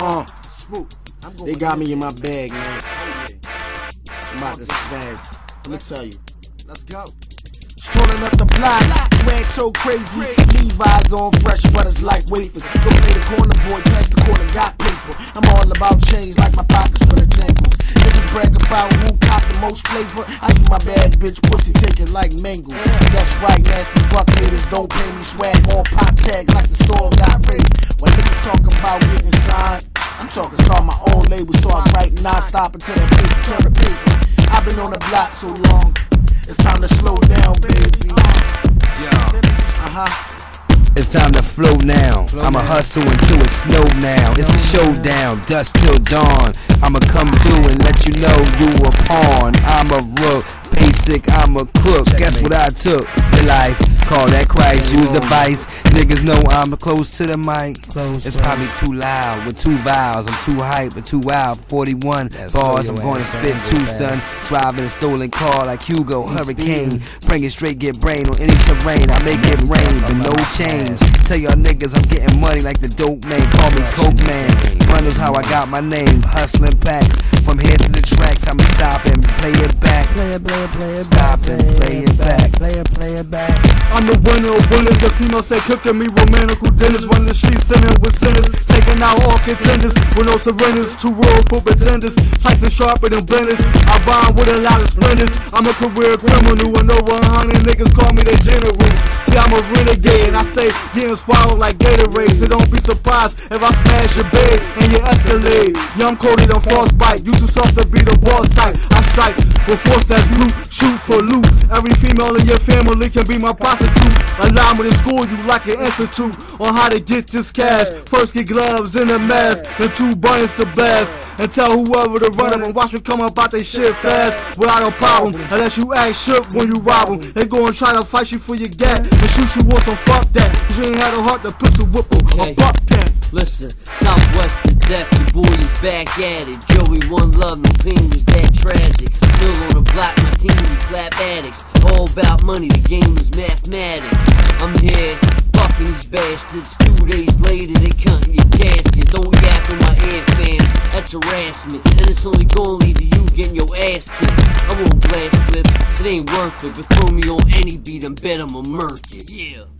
Uh, they got me in my bag, man. I'm about to spaz. Let me tell you. Let's go. Strolling up the block, swag so crazy. Levi's on fresh, but it's like wafers. Go play the corner boy, pass the corner, got paper. I'm all about change, like my pockets full of jangles. Niggas brag about who cop the most flavor. I give my bad bitch pussy ticket like mangoes. That's right, nasty fuck haters don't pay me swag on pop tags like the store got raised. When niggas talking about I'm talking start my own label, so I'm writing non-stop until the paper turn the paper. I've been on the block so long, it's time to slow down, baby. Uh huh. It's time to flow now. I'ma hustle until it snow now. It's a showdown, dust till dawn. I'ma come through and let you know you a pawn. I'm a rook, basic, I'm a crook. Guess what I took? The life, call that Christ. Use the vice. Niggas know I'm close to the mic. It's probably too loud with two vowels. I'm too hype and too wild. 41 bars, I'm gonna spit two sons. Driving a stolen car like Hugo, Hurricane. Bring it straight, get brain on any terrain. I make it rain, but no change. Tell y'all niggas I'm getting money like the dope man. Call me Coke Man. Runners how I got my name. Hustling packs. From here to the tracks, I'ma stop and play it back. Play it, play it, play it Stop I'm the winner of winners. Female say cooking me romantical dinners. Running the streets, sinning with sinners. Taking out all contenders with no surrenders. Two world for pretenders. Slicing sharper than blenders. I rhyme with a lot of splendors. I'm a career criminal and over a hundred niggas call me the general. See, I'm a renegade and I stay getting swallowed like Gatorade. So don't be surprised if I smash your bed and you escalade. Young Cody done frostbite. You too soft to be the boss type. I strike with force that's blue. Shoot for loot. Every female in your family can be my prostitute. Allow me to school you like an institute on how to get this cash. First get gloves and a mask, then two buttons to blast. And tell whoever to run them and watch them come up out they shit fast without a problem. Unless you act shook when you rob them. They go and try to fight you for your gat and shoot you on some fuck that. Cause you ain't had a heart to pistol whip or Okay. buck that. Listen, Southwest the boy is back at it. Joey, one love, no pain was that tragic. Still on the block, my team, we clap addicts. All about money, the game is mathematics. I'm here, fucking these bastards. Two days later, they cutting your casket. Don't yap in my ear, fam. That's harassment. And it's only gonna lead to you getting your ass kicked. I won't blast clips, it ain't worth it. But throw me on any beat and bet I'ma murk it. Yeah.